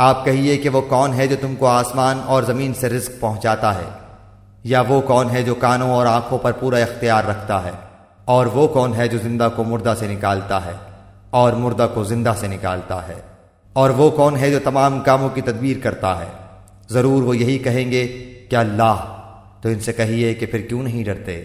آپ کہیے کہ وہ کون ہے جو تم کو آسمان اور زمین سے رزق پہنچاتا ہے؟ یا وہ کون ہے جو کانوں اور آنکھوں پر پورا اختیار رکھتا ہے؟ اور وہ کون ہے جو زندہ کو مردہ سے نکالتا ہے اور مردہ کو زندہ سے نکالتا ہے؟ اور وہ کون ہے جو تمام کاموں کی تدبیر کرتا ہے؟ ضرور وہ یہی کہیں گے کہ اللہ۔ تو ان سے کہیے کہ پھر کیوں نہیں ڈرتے؟